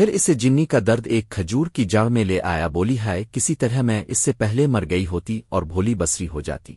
پھر اسے جنی کا درد ایک کھجور کی جڑ میں لے آیا، بولی ہے کسی طرح میں اس سے پہلے مر گئی ہوتی اور بھولی بسری ہو جاتی۔